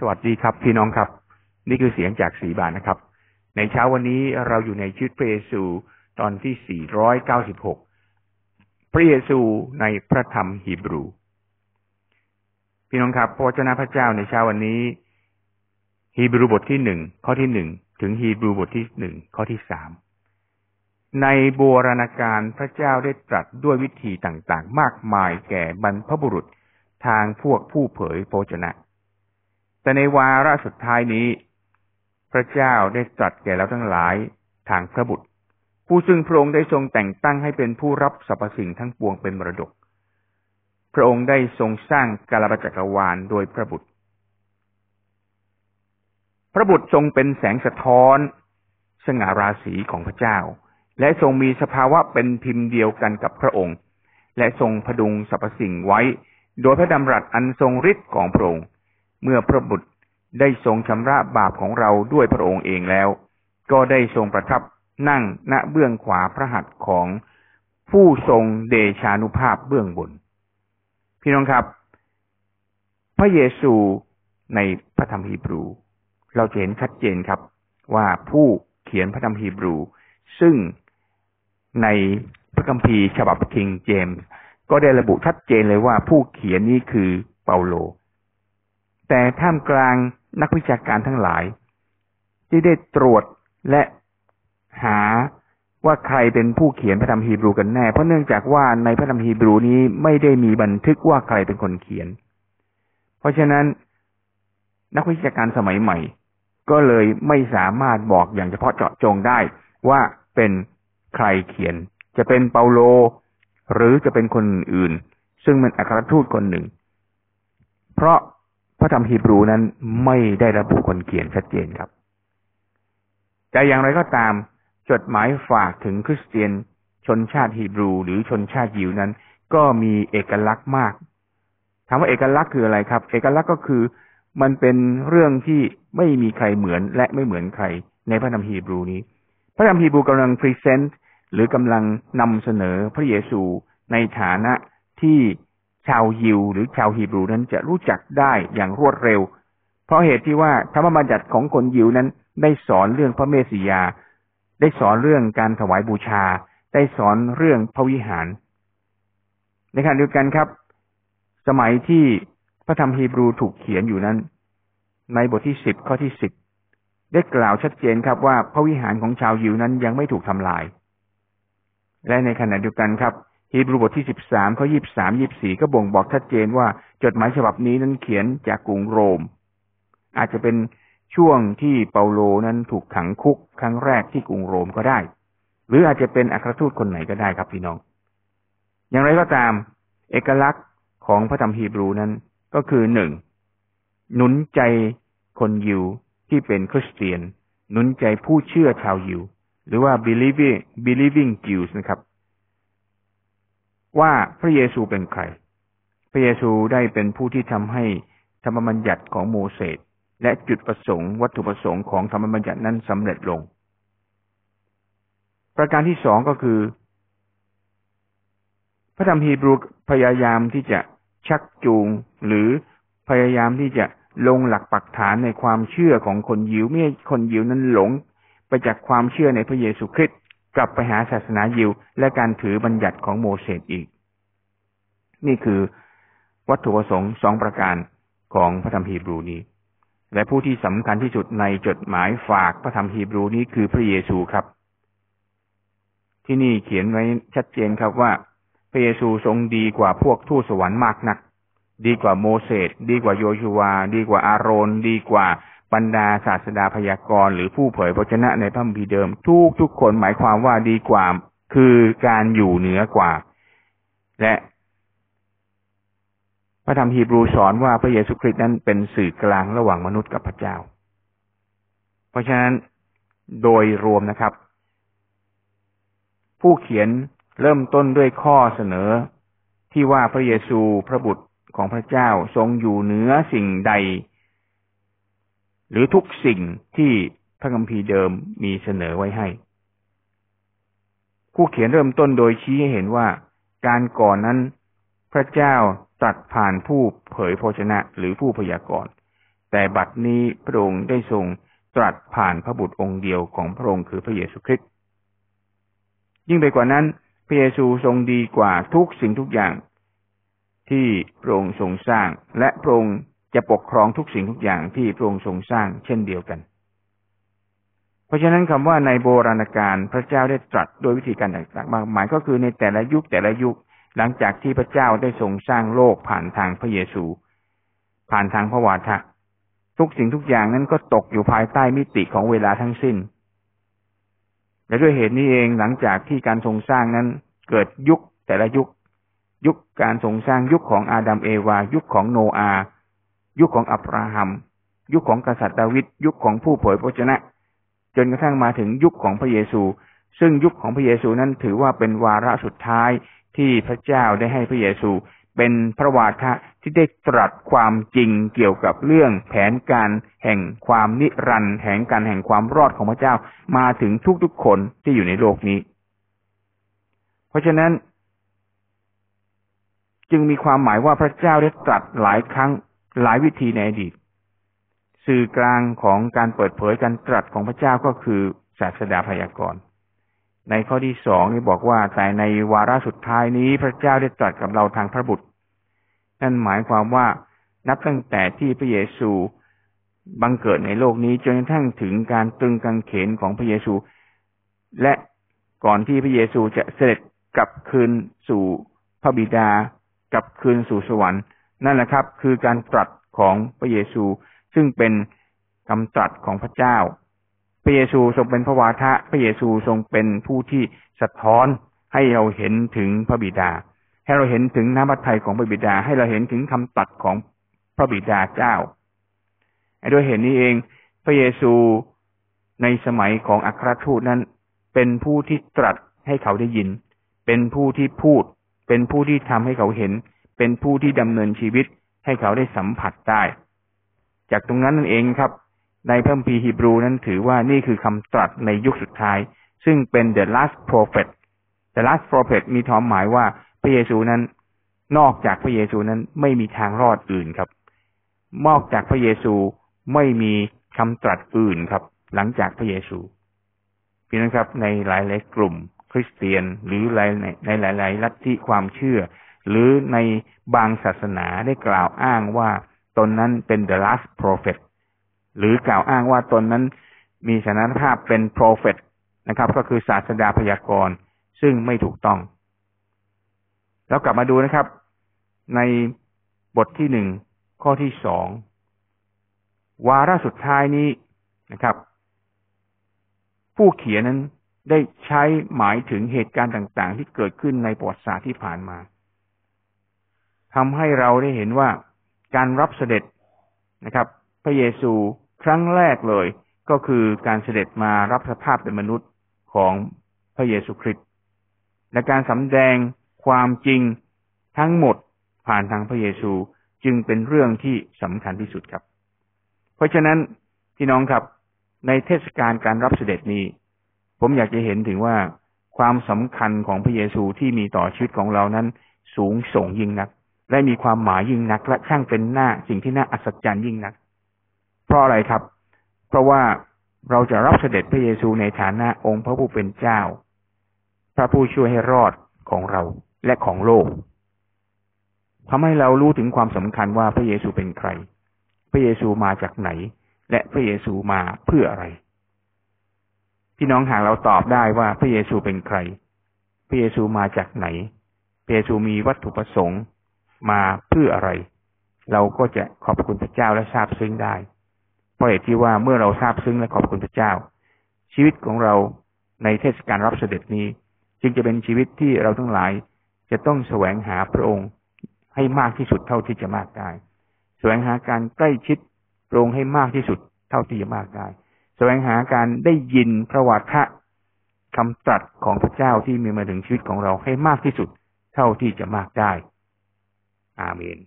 สวัสดีครับพี่น้องครับ นี่คือเสียงจากสีบานนะครับ ในเช้าวันนี้เราอยู่ในชีวิตพระเยซูตอนที่ 496 พระเยซูในพระธรรมฮีบรู พี่น้องครับพระวจนะพระเจ้าในเช้าวันนี้ ฮีบรูบทที่หนึ่งข้อที่หนึ่งถึงฮีบรูบทที่หนึ่งข้อที่สามในโบราณกาลพระเจ้าได้ตรัสด้วยวิธีต่างๆ มากมายแก่บรรพบุรุษทางพวกผู้เผยโภชนะ แต่ในวาระสุดท้ายนี้ พระเจ้าได้ตรัสแก่เราทั้งหลายทางพระบุตร ผู้ซึ่งพระองค์ได้ทรงแต่งตั้งให้เป็นผู้รับสรรพสิ่งทั้งปวงเป็นมรดก พระองค์ได้ทรงสร้างกาลปจักรวาลโดยพระบุตร พระบุตรทรงเป็นแสงสะท้อนสง่าราศีของพระเจ้า และทรงมีสภาวะเป็นพิมพ์เดียวกันกับพระองค์ และทรงพดุงสรรพสิ่งไว้ โดยพระดำรัสอันทรงฤทธิ์ของพระองค์ เมื่อพระบุตรได้ทรงชำระบาปของเราด้วยพระองค์เองแล้ว ก็ได้ทรงประทับนั่งณเบื้องขวาพระหัตถ์ของผู้ทรงเดชานุภาพเบื้องบน พี่น้องครับ พระเยซูในพระธรรมฮีบรู เราจะเห็นชัดเจนครับ ว่าผู้เขียนพระธรรมฮีบรู ซึ่งในพระคัมภีร์ฉบับคิงเจมส์ก็ได้ระบุชัดเจนเลยว่าผู้เขียนนี้คือเปาโล แต่ท่ามกลางนักวิชาการทั้งหลาย ที่ได้ตรวจและหาว่าใครเป็นผู้เขียนพระธรรมฮีบรูกันแน่ เพราะเนื่องจากว่าในพระธรรมฮีบรูนี้ไม่ได้มีบันทึกว่าใครเป็นคนเขียน เพราะฉะนั้นนักวิชาการสมัยใหม่ ก็เลยไม่สามารถบอกอย่างเฉพาะเจาะจงได้ว่าเป็นใครเขียน จะเป็นเปาโล หรือจะเป็นคนอื่น ซึ่งเป็นอัครทูตคนหนึ่ง เพราะ ระธรรมฮีบรูนั้นไม่ได้ระบุคนเขียนชัดเจนครับ แต่อย่างไรก็ตามจดหมายฝากถึงคริสเตียนชนชาติฮีบรู หรือชนชาติยิวนั้น ก็มีเอกลักษณ์มากถามว่าเอกลักษณ์คืออะไรครับ เอกลักษณ์ก็คือมันเป็นเรื่องที่ไม่มีใครเหมือนและไม่เหมือนใคร ในพระธรรมฮีบรูนี้ พระธรรมฮีบรูกำลังพรีเซนต์หรือกำลังนำเสนอพระเยซูในฐานะที่ ชาวยิวหรือชาวฮีบรูนั้นจะรู้จักได้อย่างรวดเร็ว เพราะเหตุที่ว่าธรรมบัญญัติของคนยิวนั้นได้สอนเรื่องพระเมสสิยา ได้สอนเรื่องการถวายบูชา ได้สอนเรื่องพระวิหาร ในขณะเดียวกันครับ สมัยที่พระธรรมฮีบรูถูกเขียนอยู่นั้น ในบทที่สิบข้อที่สิบได้กล่าวชัดเจนครับว่าพระวิหารของชาวยิวนั้นยังไม่ถูกทำลาย และในขณะเดียวกันครับ ฮีบรูบทที่สิบสามข้อยี่บสามยี่บสี่ก็บ่งบอกชัดเจนว่าจดหมายฉบับนี้นั้นเขียนจากกรุงโรม อาจจะเป็นช่วงที่เปาโลนั้นถูกขังคุกครั้งแรกที่กรุงโรมก็ได้ หรืออาจจะเป็นอัครทูตคนไหนก็ได้ครับพี่น้อง อย่างไรก็ตาม เอกลักษณ์ของพระธรรมฮีบรูนั้นก็คือหนึ่งหนุนใจคนยิวที่เป็นคริสเตียน หนุนใจผู้เชื่อชาวยิว หรือว่า believing believing Jews นะครับ ว่าพระเยซูเป็นใคร พระเยซูได้เป็นผู้ที่ทำให้ธรรมบัญญัติของโมเสสและจุดประสงค์ วัตถุประสงค์ของธรรมบัญญัตินั้นสำเร็จลง ประการที่สองก็คือ พระธรรมฮีบรูพยายามที่จะชักจูงหรือพยายามที่จะลงหลักปักฐานในความเชื่อของคนยิวไม่ให้คนยิวนั้นหลงไปจากความเชื่อในพระเยซูคริสต์ กลับไปหาศาสนายิว และการถือบัญญัติของโมเสสอีก นี่คือวัตถุประสงค์สองประการของพระธรรมฮีบรูนี้ และผู้ที่สำคัญที่สุดในจดหมายฝากพระธรรมฮีบรูนี้คือพระเยซูครับ ที่นี่เขียนไว้ชัดเจนครับว่า พระเยซูทรงดีกว่าพวกทูตสวรรค์มากนัก ดีกว่าโมเสสดีกว่าโยชูวา ดีกว่าอาโรน ดีกว่า บรรดาศาสดาพยากรณ์หรือผู้เผยพระชนะในพระคัมภีเดิม ทุกทุกคนหมายความว่าดีกว่า คือการอยู่เหนือกว่า และพระธรรมฮีบรูสอนว่าพระเยซูคริสต์นั้นเป็นสื่อกลางระหว่างมนุษย์กับพระเจ้า เพราะฉะนั้นโดยรวมนะครับ ผู้เขียนเริ่มต้นด้วยข้อเสนอ ที่ว่าพระเยซูพระบุตรของพระเจ้าทรงอยู่เหนือสิ่งใด หรือทุกสิ่งที่พระคัมภีร์เดิมมีเสนอไว้ให้ ผู้เขียนเริ่มต้นโดยชี้ให้เห็นว่าการก่อนนั้นพระเจ้าตรัสผ่านผู้เผยพระชนะหรือผู้พยากรณ์ แต่บัดนี้พระองค์ได้ทรงตรัสผ่านพระบุตรองค์เดียวของพระองค์คือพระเยซูคริสต์ยิ่งไปกว่านั้น พระเยซูทรงดีกว่าทุกสิ่งทุกอย่างที่พระองค์ทรงสร้างและพระองค์ จะปกครองทุกสิ่งทุกอย่างที่พระองค์ทรงสร้างเช่นเดียวกัน เพราะฉะนั้นคำว่าในโบราณกาลพระเจ้าได้ตรัสโดยวิธีการต่างๆมากมายก็คือในแต่ละยุคแต่ละยุคหลังจากที่พระเจ้าได้ทรงสร้างโลกผ่านทางพระเยซู ผ่านทางพระวาทะทุกสิ่งทุกอย่างนั้นก็ตกอยู่ภายใต้มิติของเวลาทั้งสิ้น และด้วยเหตุนี้เองหลังจากที่การทรงสร้างนั้นเกิดยุคแต่ละยุค ยุคการทรงสร้างยุคของอาดัมเอวา ยุคของโนอา ยุคของอับราฮัม ยุคของกษัตริย์ดาวิดยุคของผู้เผยพระชนะ จนกระทั่งมาถึงยุคของพระเยซู ซึ่งยุคของพระเยซูนั้นถือว่าเป็นวาระสุดท้ายที่พระเจ้าได้ให้พระเยซู เป็นพระวาทะที่ได้ตรัสความจริงเกี่ยวกับเรื่องแผนการแห่งความนิรันดร์แห่งการแห่งความรอดของพระเจ้ามาถึงทุกๆคนที่อยู่ในโลกนี้ เพราะฉะนั้นจึงมีความหมายว่าพระเจ้าได้ตรัสหลายครั้ง หลายวิธีในอดีต สื่อกลางของการเปิดเผยการตรัสของพระเจ้าก็คือศาสดาพยากรณ์ ในข้อที่สองนี่บอกว่าแต่ในวาระสุดท้ายนี้พระเจ้าได้ตรัสกับเราทางพระบุตร นั่นหมายความว่านับตั้งแต่ที่พระเยซูบังเกิดในโลกนี้จนกระทั่งถึงการตึงกางเขนของพระเยซู และก่อนที่พระเยซูจะเสด็จกลับคืนสู่พระบิดากลับคืนสู่สวรรค์ นั่นแหละครับ คือการตรัสของพระเยซู ซึ่งเป็นคำตรัสของพระเจ้า พระเยซูทรงเป็นพระวาทะ พระเยซูทรงเป็นผู้ที่สะท้อนให้เราเห็นถึงพระบิดา ให้เราเห็นถึงน้ำพระทัยของพระบิดา ให้เราเห็นถึงคำตัดของพระบิดาเจ้าด้วยเหตุนี้เอง พระเยซูในสมัยของอัครทูตนั้น เป็นผู้ที่ตรัสให้เขาได้ยิน เป็นผู้ที่พูด เป็นผู้ที่ทำให้เขาเห็น เป็นผู้ที่ดำเนินชีวิตให้เขาได้สัมผัสได้ จากตรงนั้นนั่นเองครับ ในพระคัมภีร์ฮีบรูนั้นถือว่านี่คือคำตรัสในยุคสุดท้าย ซึ่งเป็น the last prophet the last prophet มีความหมายว่าพระเยซูนั้น นอกจากพระเยซูนั้นไม่มีทางรอดอื่นครับนอกจากพระเยซูไม่มีคำตรัสอื่นครับ หลังจากพระเยซูพี่นะครับในหลายๆกลุ่มคริสเตียนหรือในหลายๆลัทธิความเชื่อ หรือในบางศาสนาได้กล่าวอ้างว่าตนนั้นเป็น the last prophet หรือกล่าวอ้างว่าตนนั้นมีสถานภาพเป็นโปรเฟตนะครับ ก็คือศาสดาพยากรณ์ซึ่งไม่ถูกต้อง แล้วกลับมาดูนะครับ ในบทที่หนึ่งข้อที่สองวาระสุดท้ายนี้นะครับ ผู้เขียนนั้นได้ใช้หมายถึงเหตุการณ์ต่าง ๆ ที่เกิดขึ้นในประวัติศาสตร์ที่ผ่านมา ทำให้เราได้เห็นว่าการรับเสด็จนะครับ พระเยซูครั้งแรกเลยก็คือการเสด็จมารับสภาพเป็นมนุษย์ของพระเยซูคริสต์และการสำแดงความจริงทั้งหมดผ่านทางพระเยซูจึงเป็นเรื่องที่สำคัญที่สุดครับ เพราะฉะนั้นพี่น้องครับในเทศกาลการรับเสด็จนี้ ผมอยากจะเห็นถึงว่าความสำคัญของพระเยซูที่มีต่อชีวิตของเรานั้นสูงส่งยิ่งนัก และมีความหมายยิ่งนัก และช่างเป็นหน้าสิ่งที่น่าอัศจรรย์ยิ่งนัก เพราะอะไรครับ เพราะว่าเราจะรับเสด็จพระเยซูในฐานะองค์พระผู้เป็นเจ้า พระผู้ช่วยให้รอดของเราและของโลกทำให้เรารู้ถึงความสำคัญว่าพระเยซูเป็นใคร พระเยซูมาจากไหน และพระเยซูมาเพื่ออะไร พี่น้องหากเราตอบได้ว่าพระเยซูเป็นใคร พระเยซูมาจากไหน พระเยซูมีวัตถุประสงค์ มาเพื่ออะไร เราก็จะขอบคุณพระเจ้าและทราบซึ้งได้ เพราะเหตุที่ว่าเมื่อเราทราบซึ้งและขอบคุณพระเจ้า ชีวิตของเราในเทศกาลรับเสด็จนี้ จึงจะเป็นชีวิตที่เราทั้งหลายจะต้องแสวงหาพระองค์ให้มากที่สุดเท่าที่จะมากได้ แสวงหาการใกล้ชิดพระองค์ให้มากที่สุดเท่าที่จะมากได้ แสวงหาการได้ยินพระวาทะคำตรัสของพระเจ้าที่มีมาถึงชีวิตของเราให้มากที่สุดเท่าที่จะมากได้ อาเมน